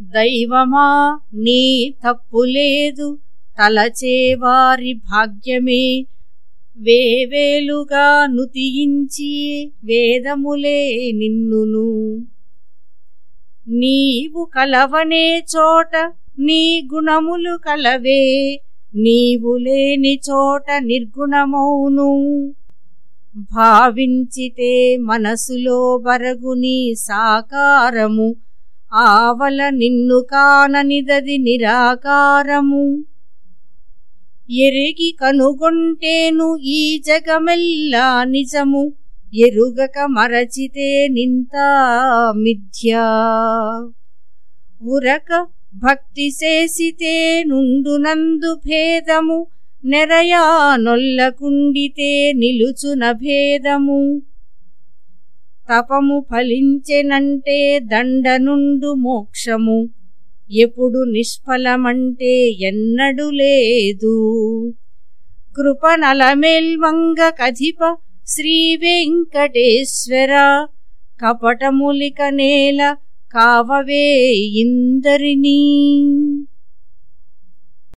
దైవమా నీ తప్పులేదు తలచేవారి భాగ్యమే. వేవేలుగా నుతియించి వేదములే నిన్నును. నీవు కలవనే చోట నీ గుణములు కలవే. నీవు లేని చోట నిర్గుణమౌను. భావించితే మనసులో బరగుని సాకారము. ఆవల నిన్ను కాననిదది నిరాకారము. ఎరిగి కనుగొంటేను ఈ జగమెల్లా నిజము. ఎరుగక మరచితే నింత మిథ్యా. ఉరక భక్తి చేసితే నుండునందు భేదము. నెరయా నొల్లకుండితే నిలుచున భేదము. తపము ఫలించెనంటే దండనుండు మోక్షము. ఎప్పుడు నిష్ఫలమంటే ఎన్నడు లేదు. కృపనలమెల్వంగ కధిప శ్రీ వెంకటేశ్వర. కపటములిక నేల కావవే ఇందరినీ.